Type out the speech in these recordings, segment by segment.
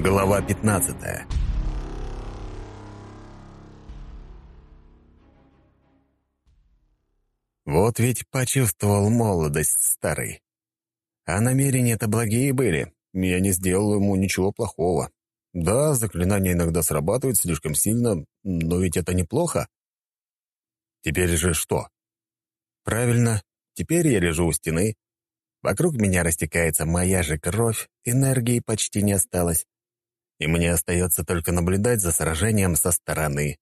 Глава 15 Вот ведь почувствовал молодость старый. А намерения-то благие были. Я не сделал ему ничего плохого. Да, заклинания иногда срабатывают слишком сильно, но ведь это неплохо. Теперь же что? Правильно, теперь я лежу у стены. Вокруг меня растекается моя же кровь, энергии почти не осталось. И мне остается только наблюдать за сражением со стороны.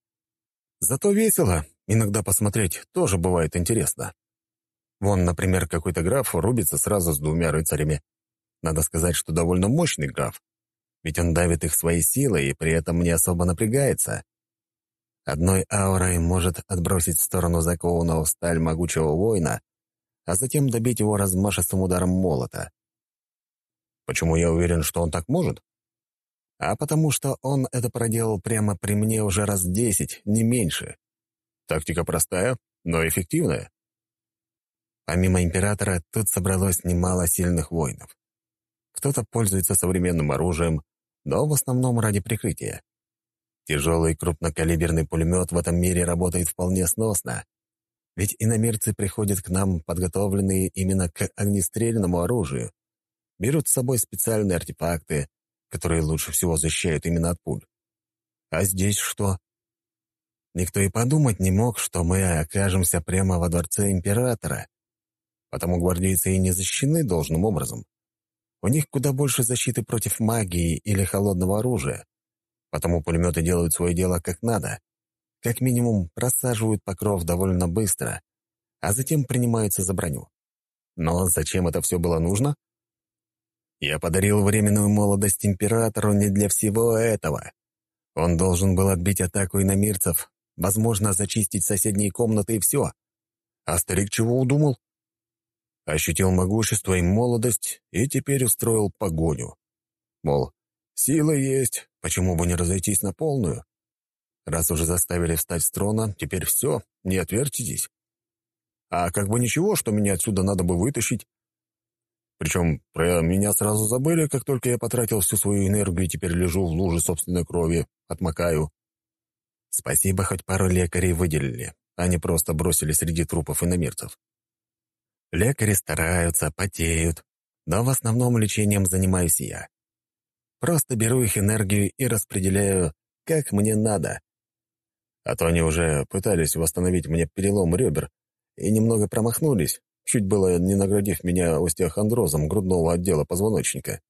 Зато весело, иногда посмотреть тоже бывает интересно. Вон, например, какой-то граф рубится сразу с двумя рыцарями. Надо сказать, что довольно мощный граф, ведь он давит их своей силой и при этом не особо напрягается. Одной аурой может отбросить в сторону закованного в сталь могучего воина, а затем добить его размашистым ударом молота. Почему я уверен, что он так может? А потому что он это проделал прямо при мне уже раз десять, не меньше. Тактика простая, но эффективная. Помимо императора, тут собралось немало сильных воинов. Кто-то пользуется современным оружием, но в основном ради прикрытия. Тяжелый крупнокалиберный пулемет в этом мире работает вполне сносно. Ведь иномирцы приходят к нам, подготовленные именно к огнестрельному оружию. Берут с собой специальные артефакты, которые лучше всего защищают именно от пуль. А здесь что? Никто и подумать не мог, что мы окажемся прямо во дворце императора. Потому гвардейцы и не защищены должным образом. У них куда больше защиты против магии или холодного оружия. Потому пулеметы делают свое дело как надо. Как минимум, просаживают покров довольно быстро, а затем принимаются за броню. Но зачем это все было нужно? Я подарил временную молодость императору не для всего этого. Он должен был отбить атаку иномирцев, возможно, зачистить соседние комнаты и все. А старик чего удумал? Ощутил могущество и молодость, и теперь устроил погоню. Мол, сила есть, почему бы не разойтись на полную? Раз уже заставили встать с трона, теперь все, не отвертитесь. А как бы ничего, что меня отсюда надо бы вытащить, причем про меня сразу забыли, как только я потратил всю свою энергию и теперь лежу в луже собственной крови, отмокаю. Спасибо, хоть пару лекарей выделили, а не просто бросили среди трупов иномерцев. Лекари стараются, потеют, но в основном лечением занимаюсь я. Просто беру их энергию и распределяю, как мне надо. А то они уже пытались восстановить мне перелом ребер и немного промахнулись, чуть было не наградив меня остеохондрозом грудного отдела позвоночника.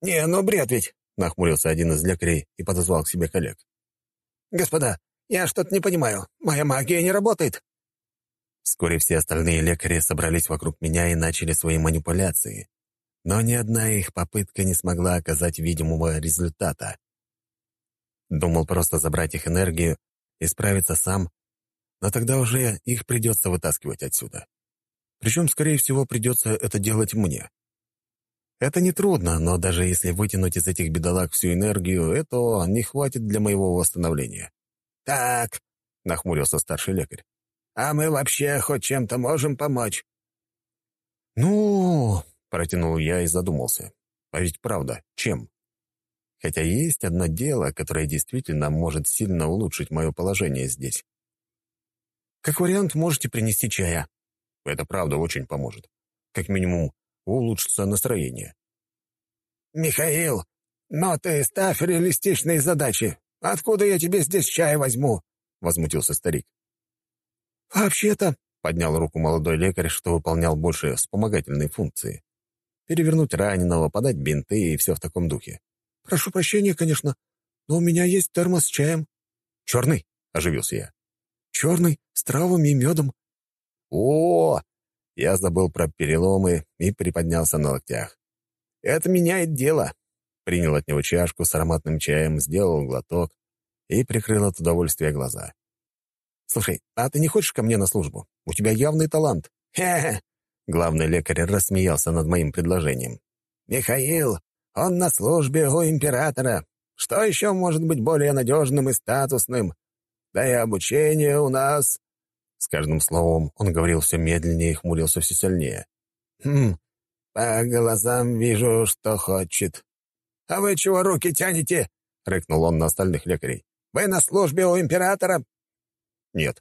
«Не, ну бред ведь!» — нахмурился один из лекарей и подозвал к себе коллег. «Господа, я что-то не понимаю. Моя магия не работает». Вскоре все остальные лекари собрались вокруг меня и начали свои манипуляции. Но ни одна их попытка не смогла оказать видимого результата. Думал просто забрать их энергию и справиться сам, но тогда уже их придется вытаскивать отсюда. Причем, скорее всего, придется это делать мне. Это нетрудно, но даже если вытянуть из этих бедолаг всю энергию, этого не хватит для моего восстановления. «Так», — нахмурился старший лекарь, «а мы вообще хоть чем-то можем помочь?» «Ну...» — протянул я и задумался. «А ведь правда, чем?» Хотя есть одно дело, которое действительно может сильно улучшить мое положение здесь. Как вариант, можете принести чая. Это правда очень поможет. Как минимум, улучшится настроение. «Михаил, но ты ставь реалистичные задачи. Откуда я тебе здесь чай возьму?» — возмутился старик. «Вообще-то», — поднял руку молодой лекарь, что выполнял больше вспомогательные функции. Перевернуть раненого, подать бинты и все в таком духе. «Прошу прощения, конечно, но у меня есть термос с чаем». «Черный?» — оживился я. Черный, с травами и медом. О, Я забыл про переломы и приподнялся на локтях. Это меняет дело. Принял от него чашку с ароматным чаем, сделал глоток и прикрыл от удовольствия глаза. «Слушай, а ты не хочешь ко мне на службу? У тебя явный талант». «Хе-хе!» Главный лекарь рассмеялся над моим предложением. «Михаил, он на службе у императора. Что еще может быть более надежным и статусным? Да и обучение у нас...» С каждым словом он говорил все медленнее и хмурился все сильнее. «Хм, по глазам вижу, что хочет. А вы чего руки тянете?» — рыкнул он на остальных лекарей. «Вы на службе у императора?» «Нет,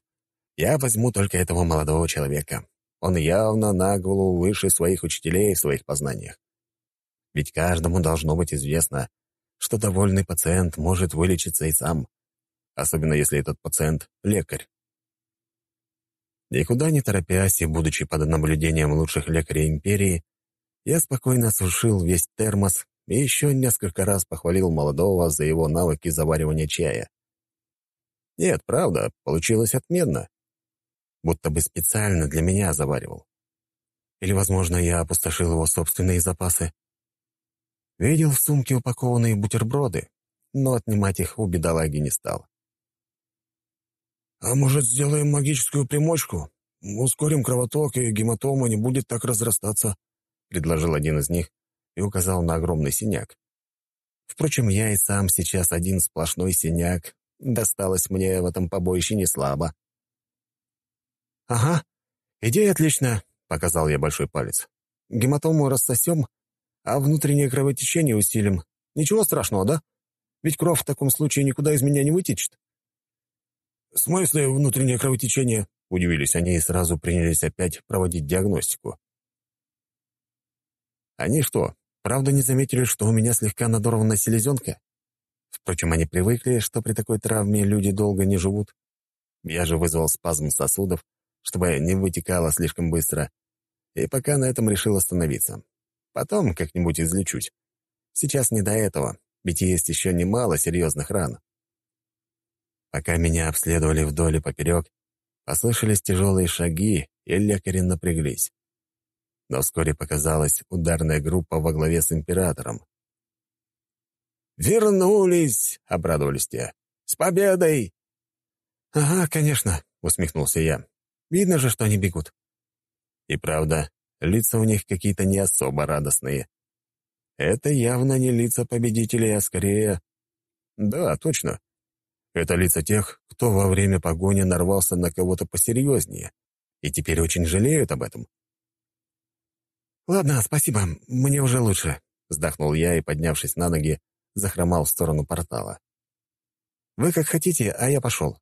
я возьму только этого молодого человека. Он явно на голову выше своих учителей в своих познаниях. Ведь каждому должно быть известно, что довольный пациент может вылечиться и сам, особенно если этот пациент — лекарь. Никуда не торопясь и будучи под наблюдением лучших лекарей империи, я спокойно осушил весь термос и еще несколько раз похвалил молодого за его навыки заваривания чая. Нет, правда, получилось отменно. Будто бы специально для меня заваривал. Или, возможно, я опустошил его собственные запасы. Видел в сумке упакованные бутерброды, но отнимать их у бедолаги не стал. «А может, сделаем магическую примочку? Ускорим кровоток, и гематома не будет так разрастаться», — предложил один из них и указал на огромный синяк. Впрочем, я и сам сейчас один сплошной синяк. Досталось мне в этом побоище не слабо. «Ага, идея отличная», — показал я большой палец. «Гематому рассосем, а внутреннее кровотечение усилим. Ничего страшного, да? Ведь кровь в таком случае никуда из меня не вытечет». «В смысле внутреннее кровотечение?» — удивились они и сразу принялись опять проводить диагностику. «Они что, правда не заметили, что у меня слегка надорвана селезенка? Впрочем, они привыкли, что при такой травме люди долго не живут. Я же вызвал спазм сосудов, чтобы не вытекало слишком быстро, и пока на этом решил остановиться. Потом как-нибудь излечусь. Сейчас не до этого, ведь есть еще немало серьезных ран. Пока меня обследовали вдоль и поперек, послышались тяжелые шаги, и лекари напряглись. Но вскоре показалась ударная группа во главе с императором. «Вернулись!» — обрадовались те. «С победой!» «Ага, конечно», — усмехнулся я. Видно же, что они бегут. И правда, лица у них какие-то не особо радостные. Это явно не лица победителей, а скорее... Да, точно. Это лица тех, кто во время погони нарвался на кого-то посерьезнее и теперь очень жалеют об этом. «Ладно, спасибо, мне уже лучше», — вздохнул я и, поднявшись на ноги, захромал в сторону портала. «Вы как хотите, а я пошел.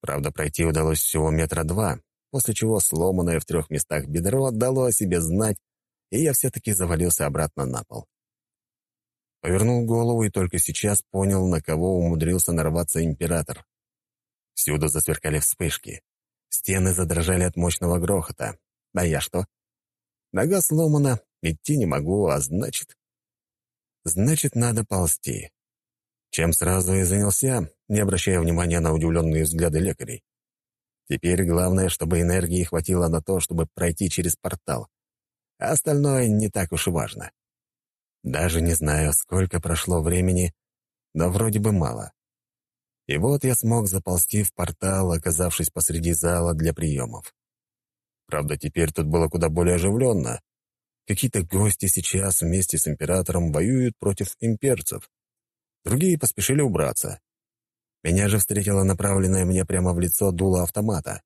Правда, пройти удалось всего метра два, после чего сломанное в трех местах бедро дало о себе знать, и я все-таки завалился обратно на пол. Повернул голову и только сейчас понял, на кого умудрился нарваться император. Всюду засверкали вспышки. Стены задрожали от мощного грохота. А я что? Нога сломана, идти не могу, а значит... Значит, надо ползти чем сразу и занялся, не обращая внимания на удивленные взгляды лекарей. Теперь главное, чтобы энергии хватило на то, чтобы пройти через портал. А остальное не так уж и важно. Даже не знаю, сколько прошло времени, но вроде бы мало. И вот я смог заползти в портал, оказавшись посреди зала для приемов. Правда, теперь тут было куда более оживленно. Какие-то гости сейчас вместе с императором воюют против имперцев. Другие поспешили убраться. Меня же встретила направленная мне прямо в лицо дуло автомата.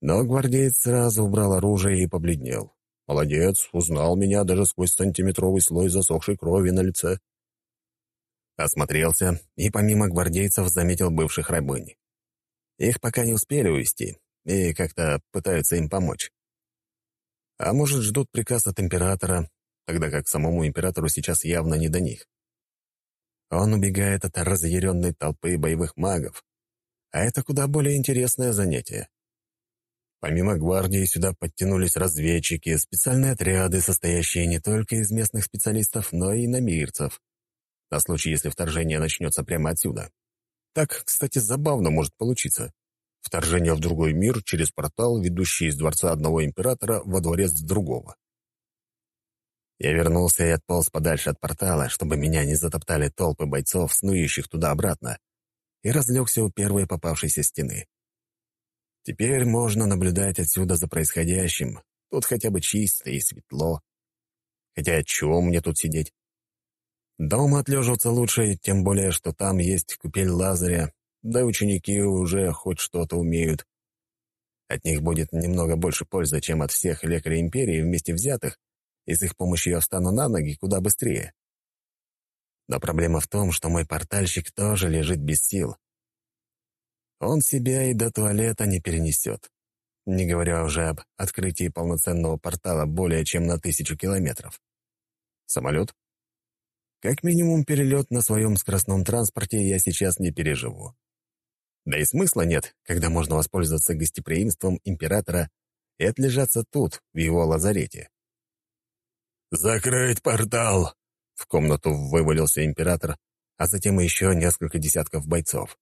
Но гвардеец сразу убрал оружие и побледнел. Молодец, узнал меня даже сквозь сантиметровый слой засохшей крови на лице. Осмотрелся и помимо гвардейцев заметил бывших рабынь. Их пока не успели увести и как-то пытаются им помочь. А может, ждут приказ от императора, тогда как самому императору сейчас явно не до них. Он убегает от разъяренной толпы боевых магов. А это куда более интересное занятие. Помимо гвардии сюда подтянулись разведчики, специальные отряды, состоящие не только из местных специалистов, но и иномирцев. На случай, если вторжение начнется прямо отсюда. Так, кстати, забавно может получиться. Вторжение в другой мир через портал, ведущий из дворца одного императора во дворец другого. Я вернулся и отполз подальше от портала, чтобы меня не затоптали толпы бойцов, снующих туда-обратно, и разлегся у первой попавшейся стены. Теперь можно наблюдать отсюда за происходящим. Тут хотя бы чисто и светло. Хотя чего мне тут сидеть? Дома отлеживаться лучше, тем более, что там есть купель Лазаря, да ученики уже хоть что-то умеют. От них будет немного больше пользы, чем от всех лекарей Империи вместе взятых, и с их помощью я встану на ноги куда быстрее. Но проблема в том, что мой портальщик тоже лежит без сил. Он себя и до туалета не перенесет, не говоря уже об открытии полноценного портала более чем на тысячу километров. Самолет? Как минимум перелет на своем скоростном транспорте я сейчас не переживу. Да и смысла нет, когда можно воспользоваться гостеприимством императора и отлежаться тут, в его лазарете. «Закрыть портал!» — в комнату вывалился император, а затем еще несколько десятков бойцов.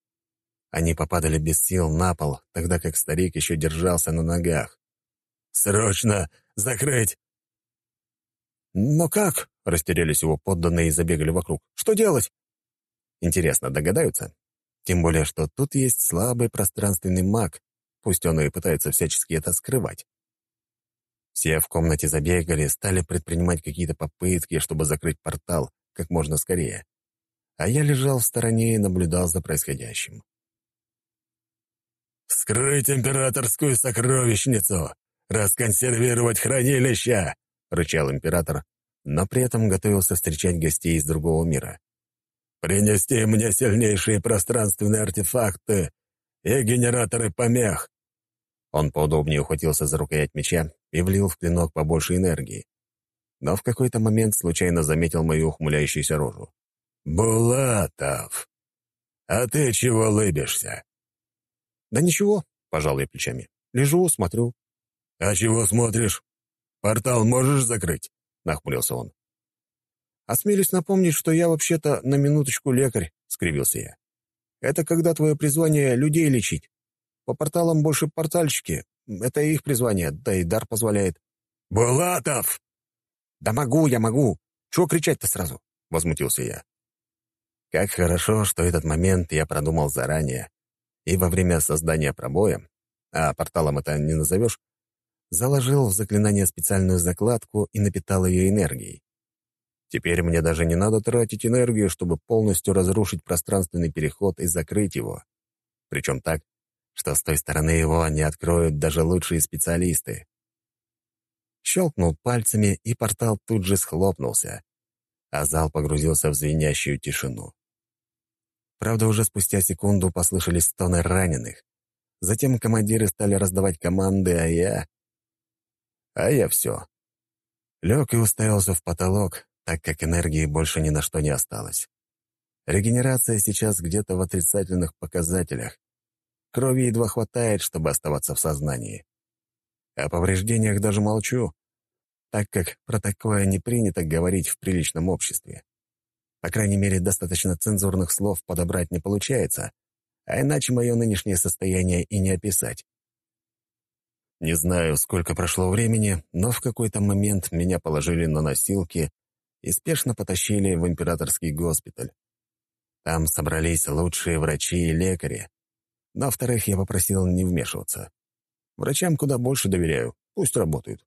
Они попадали без сил на пол, тогда как старик еще держался на ногах. «Срочно! Закрыть!» «Но как?» — растерялись его подданные и забегали вокруг. «Что делать?» Интересно, догадаются? Тем более, что тут есть слабый пространственный маг, пусть он и пытается всячески это скрывать. Все в комнате забегали, стали предпринимать какие-то попытки, чтобы закрыть портал как можно скорее. А я лежал в стороне и наблюдал за происходящим. «Вскрыть императорскую сокровищницу! Расконсервировать хранилище!» — рычал император, но при этом готовился встречать гостей из другого мира. «Принести мне сильнейшие пространственные артефакты и генераторы помех!» Он поудобнее ухватился за рукоять меча и влил в клинок побольше энергии. Но в какой-то момент случайно заметил мою ухмыляющуюся рожу. «Булатов, а ты чего лыбишься?» «Да ничего», — пожал я плечами. «Лежу, смотрю». «А чего смотришь? Портал можешь закрыть?» — нахмурился он. «Осмелюсь напомнить, что я вообще-то на минуточку лекарь», — скривился я. «Это когда твое призвание людей лечить. По порталам больше портальщики. Это их призвание, да и дар позволяет». «Булатов!» «Да могу, я могу. Чего кричать-то сразу?» — возмутился я. Как хорошо, что этот момент я продумал заранее, и во время создания пробоя, а порталом это не назовешь, заложил в заклинание специальную закладку и напитал ее энергией. Теперь мне даже не надо тратить энергию, чтобы полностью разрушить пространственный переход и закрыть его. Причем так, что с той стороны его не откроют даже лучшие специалисты. Щелкнул пальцами, и портал тут же схлопнулся, а зал погрузился в звенящую тишину. Правда, уже спустя секунду послышались стоны раненых. Затем командиры стали раздавать команды, а я... А я все. Лег и уставился в потолок, так как энергии больше ни на что не осталось. Регенерация сейчас где-то в отрицательных показателях. Крови едва хватает, чтобы оставаться в сознании. О повреждениях даже молчу, так как про такое не принято говорить в приличном обществе. По крайней мере, достаточно цензурных слов подобрать не получается, а иначе мое нынешнее состояние и не описать. Не знаю, сколько прошло времени, но в какой-то момент меня положили на носилки и спешно потащили в императорский госпиталь. Там собрались лучшие врачи и лекари. На вторых я попросил не вмешиваться. Врачам куда больше доверяю, пусть работают.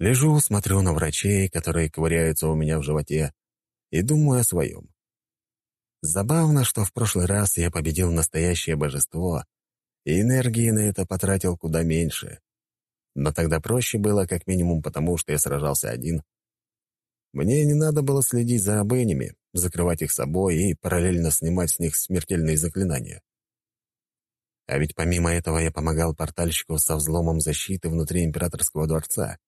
Лежу, смотрю на врачей, которые ковыряются у меня в животе, и думаю о своем. Забавно, что в прошлый раз я победил настоящее божество, и энергии на это потратил куда меньше. Но тогда проще было как минимум потому, что я сражался один — мне не надо было следить за рабынями, закрывать их собой и параллельно снимать с них смертельные заклинания. А ведь помимо этого я помогал портальщику со взломом защиты внутри императорского дворца.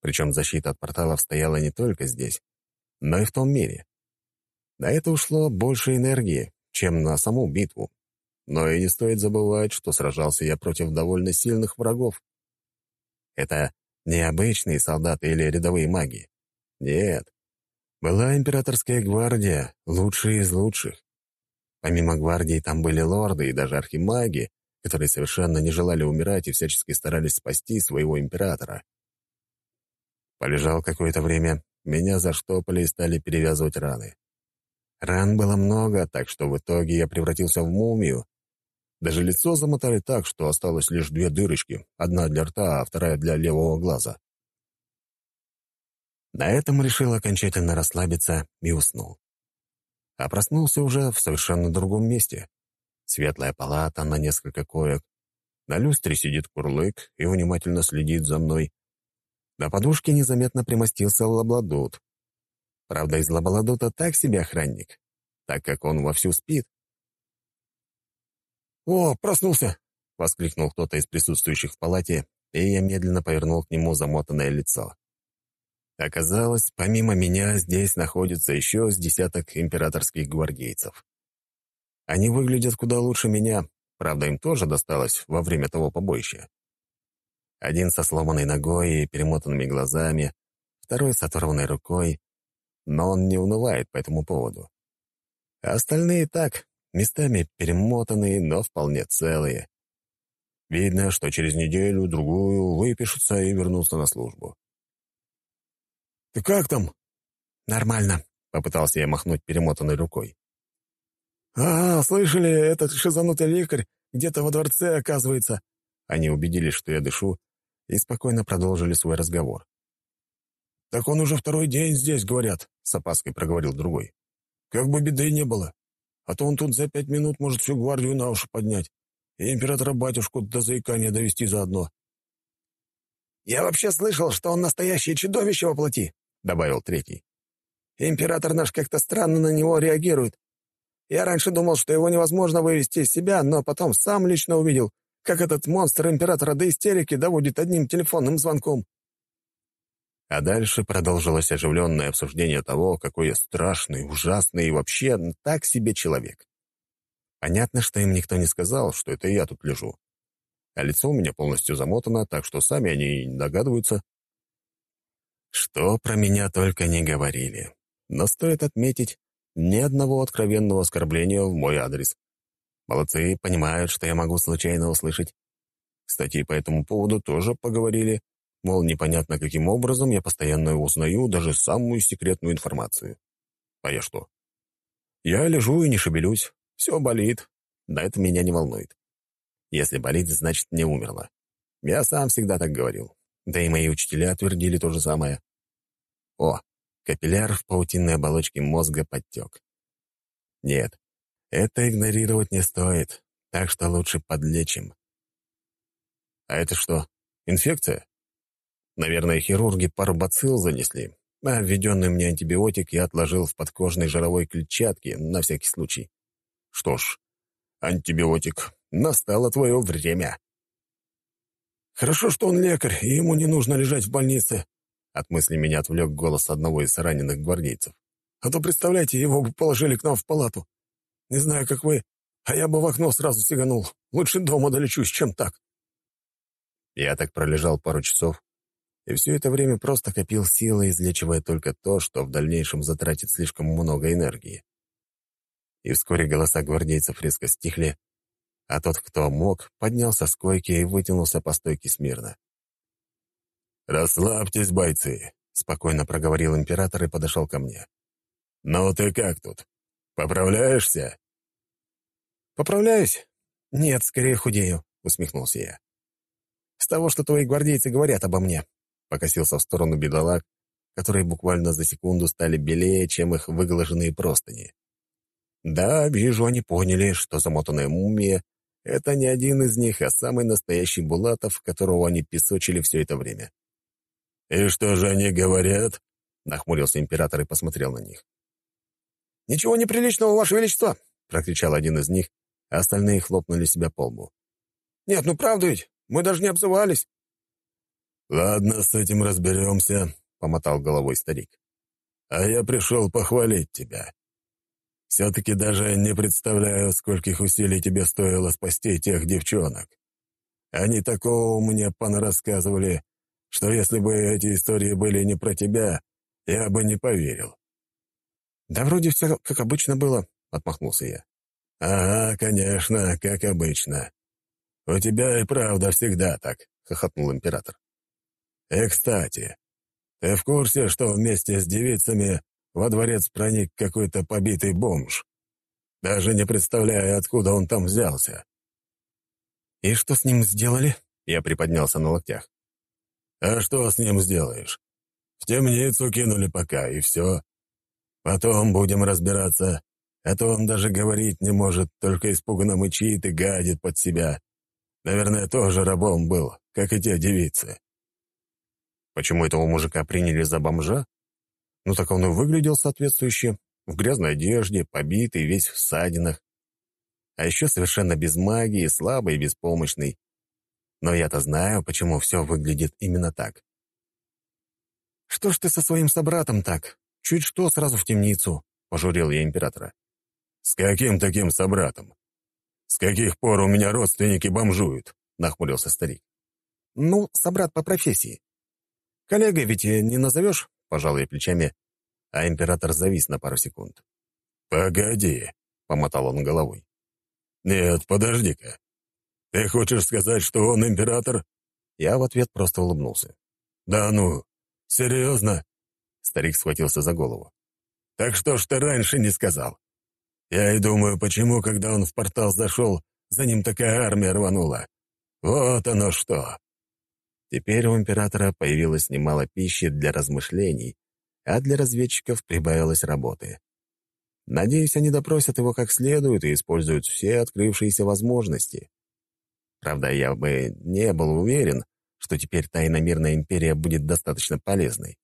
Причем защита от порталов стояла не только здесь, но и в том мире. На это ушло больше энергии, чем на саму битву. Но и не стоит забывать, что сражался я против довольно сильных врагов. Это не обычные солдаты или рядовые маги. Нет. Была императорская гвардия, лучшие из лучших. Помимо гвардии там были лорды и даже архимаги, которые совершенно не желали умирать и всячески старались спасти своего императора. Полежал какое-то время, меня заштопали и стали перевязывать раны. Ран было много, так что в итоге я превратился в мумию. Даже лицо замотали так, что осталось лишь две дырочки, одна для рта, а вторая для левого глаза. На этом решил окончательно расслабиться и уснул. А проснулся уже в совершенно другом месте. Светлая палата на несколько коек. На люстре сидит курлык и внимательно следит за мной. На подушке незаметно примостился лабладут. Правда, из Лабаладута так себе охранник, так как он вовсю спит. «О, проснулся!» — воскликнул кто-то из присутствующих в палате, и я медленно повернул к нему замотанное лицо. Оказалось, помимо меня здесь находится еще с десяток императорских гвардейцев. Они выглядят куда лучше меня, правда, им тоже досталось во время того побоища. Один со сломанной ногой и перемотанными глазами, второй с оторванной рукой, но он не унывает по этому поводу. А остальные так, местами перемотанные, но вполне целые. Видно, что через неделю-другую выпишутся и вернутся на службу. «Ты как там?» «Нормально», — попытался я махнуть перемотанной рукой. «А, слышали, этот шизанутый лекарь где-то во дворце, оказывается». Они убедились, что я дышу, и спокойно продолжили свой разговор. «Так он уже второй день здесь, говорят», — с опаской проговорил другой. «Как бы беды не было. А то он тут за пять минут может всю гвардию на уши поднять и императора-батюшку до заикания довести заодно». «Я вообще слышал, что он настоящее чудовище воплоти», — добавил третий. «Император наш как-то странно на него реагирует. Я раньше думал, что его невозможно вывести из себя, но потом сам лично увидел, как этот монстр императора до истерики доводит одним телефонным звонком». А дальше продолжилось оживленное обсуждение того, какой я страшный, ужасный и вообще так себе человек. Понятно, что им никто не сказал, что это я тут лежу. А лицо у меня полностью замотано, так что сами они не догадываются. Что про меня только не говорили. Но стоит отметить, ни одного откровенного оскорбления в мой адрес. Молодцы, понимают, что я могу случайно услышать. Кстати, по этому поводу тоже поговорили, Мол, непонятно каким образом я постоянно узнаю даже самую секретную информацию. А я что? Я лежу и не шевелюсь. Все болит. Да это меня не волнует. Если болит, значит, не умерла. Я сам всегда так говорил. Да и мои учителя твердили то же самое. О, капилляр в паутинной оболочке мозга подтек. Нет, это игнорировать не стоит, так что лучше подлечим. А это что, инфекция? Наверное, хирурги пару бацилл занесли, а введенный мне антибиотик я отложил в подкожной жировой клетчатке на всякий случай. Что ж, антибиотик, настало твое время. Хорошо, что он лекарь, и ему не нужно лежать в больнице. От мысли меня отвлек голос одного из раненых гвардейцев. А то, представляете, его бы положили к нам в палату. Не знаю, как вы, а я бы в окно сразу сиганул. Лучше дома долечусь, чем так. Я так пролежал пару часов, и все это время просто копил силы, излечивая только то, что в дальнейшем затратит слишком много энергии. И вскоре голоса гвардейцев резко стихли, а тот, кто мог, поднялся с койки и вытянулся по стойке смирно. «Расслабьтесь, бойцы», — спокойно проговорил император и подошел ко мне. «Ну ты как тут? Поправляешься?» «Поправляюсь? Нет, скорее худею», — усмехнулся я. «С того, что твои гвардейцы говорят обо мне покосился в сторону бедолаг, которые буквально за секунду стали белее, чем их выглаженные простыни. Да, вижу, они поняли, что замотанная мумия — это не один из них, а самый настоящий Булатов, которого они песочили все это время. «И что же они говорят?» — нахмурился император и посмотрел на них. «Ничего неприличного, Ваше Величество!» — прокричал один из них, а остальные хлопнули себя по лбу. «Нет, ну правда ведь, мы даже не обзывались. «Ладно, с этим разберемся», — помотал головой старик. «А я пришел похвалить тебя. Все-таки даже не представляю, скольких усилий тебе стоило спасти тех девчонок. Они такого мне понарассказывали, что если бы эти истории были не про тебя, я бы не поверил». «Да вроде все как обычно было», — отмахнулся я. «Ага, конечно, как обычно. У тебя и правда всегда так», — хохотнул император. И, кстати, ты в курсе, что вместе с девицами во дворец проник какой-то побитый бомж? Даже не представляя, откуда он там взялся. «И что с ним сделали?» Я приподнялся на локтях. «А что с ним сделаешь? В темницу кинули пока, и все. Потом будем разбираться. А то он даже говорить не может, только испуганно мычит и гадит под себя. Наверное, тоже рабом был, как и те девицы». Почему этого мужика приняли за бомжа? Ну так он и выглядел соответствующе. В грязной одежде, побитый, весь в ссадинах. А еще совершенно без магии, слабый и беспомощный. Но я-то знаю, почему все выглядит именно так. «Что ж ты со своим собратом так? Чуть что, сразу в темницу», — пожурил я императора. «С каким таким собратом? С каких пор у меня родственники бомжуют?» — нахмурился старик. «Ну, собрат по профессии. Коллега ведь не назовешь?» — пожал я плечами, а император завис на пару секунд. «Погоди», — помотал он головой. «Нет, подожди-ка. Ты хочешь сказать, что он император?» Я в ответ просто улыбнулся. «Да ну, серьезно?» Старик схватился за голову. «Так что ж ты раньше не сказал? Я и думаю, почему, когда он в портал зашел, за ним такая армия рванула. Вот оно что!» Теперь у императора появилось немало пищи для размышлений, а для разведчиков прибавилось работы. Надеюсь, они допросят его как следует и используют все открывшиеся возможности. Правда, я бы не был уверен, что теперь тайна мирная империя будет достаточно полезной.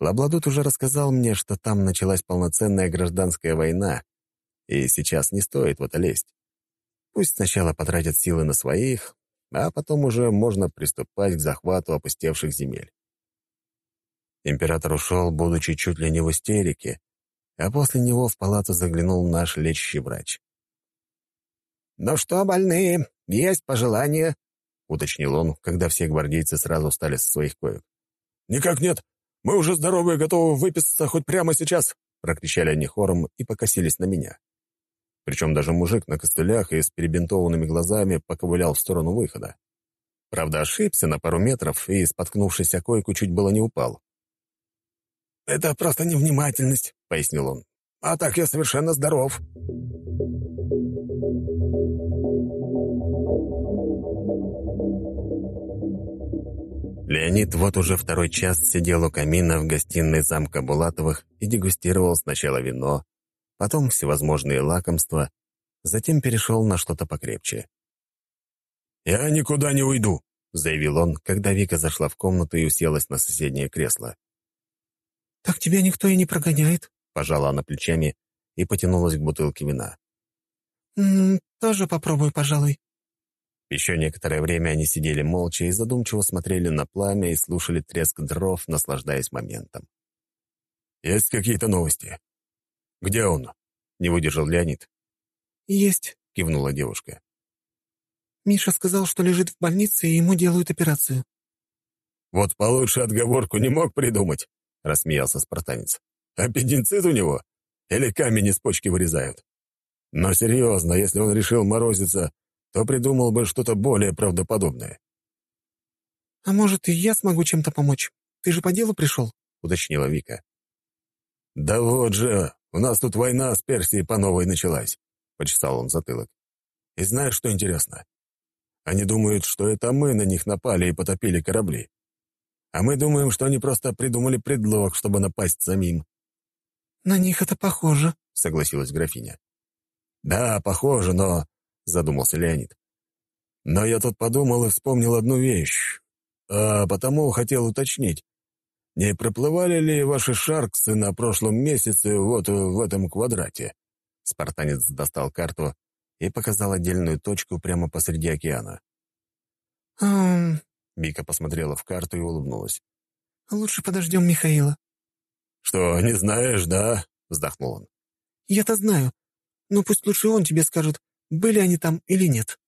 Лабладут уже рассказал мне, что там началась полноценная гражданская война, и сейчас не стоит в это лезть. Пусть сначала потратят силы на своих, а потом уже можно приступать к захвату опустевших земель. Император ушел, будучи чуть ли не в истерике, а после него в палату заглянул наш лечащий врач. «Ну что, больные, есть пожелания?» — уточнил он, когда все гвардейцы сразу встали со своих коек. «Никак нет. Мы уже здоровы и готовы выписаться хоть прямо сейчас!» — прокричали они хором и покосились на меня. Причем даже мужик на костылях и с перебинтованными глазами поковылял в сторону выхода. Правда, ошибся на пару метров и, споткнувшись о койку, чуть было не упал. «Это просто невнимательность», — пояснил он. «А так я совершенно здоров». Леонид вот уже второй час сидел у камина в гостиной замка Булатовых и дегустировал сначала вино, потом всевозможные лакомства, затем перешел на что-то покрепче. «Я никуда не уйду», — заявил он, когда Вика зашла в комнату и уселась на соседнее кресло. «Так тебя никто и не прогоняет?» — пожала она плечами и потянулась к бутылке вина. «М -м, «Тоже попробуй, пожалуй». Еще некоторое время они сидели молча и задумчиво смотрели на пламя и слушали треск дров, наслаждаясь моментом. «Есть какие-то новости?» «Где он?» — не выдержал Леонид. «Есть», — кивнула девушка. «Миша сказал, что лежит в больнице, и ему делают операцию». «Вот получше отговорку не мог придумать», — рассмеялся спартанец. «Аппендицит у него? Или камень из почки вырезают? Но серьезно, если он решил морозиться, то придумал бы что-то более правдоподобное». «А может, и я смогу чем-то помочь? Ты же по делу пришел?» — уточнила Вика. «Да вот же, у нас тут война с Персией по новой началась», — почесал он затылок. «И знаешь, что интересно? Они думают, что это мы на них напали и потопили корабли. А мы думаем, что они просто придумали предлог, чтобы напасть самим». «На них это похоже», — согласилась графиня. «Да, похоже, но...» — задумался Леонид. «Но я тут подумал и вспомнил одну вещь. А потому хотел уточнить. Не проплывали ли ваши шарксы на прошлом месяце вот в этом квадрате?» Спартанец достал карту и показал отдельную точку прямо посреди океана. «Ам...» Бика посмотрела в карту и улыбнулась. «Лучше подождем Михаила». «Что, не знаешь, да?» — вздохнул он. «Я-то знаю. Но пусть лучше он тебе скажет, были они там или нет».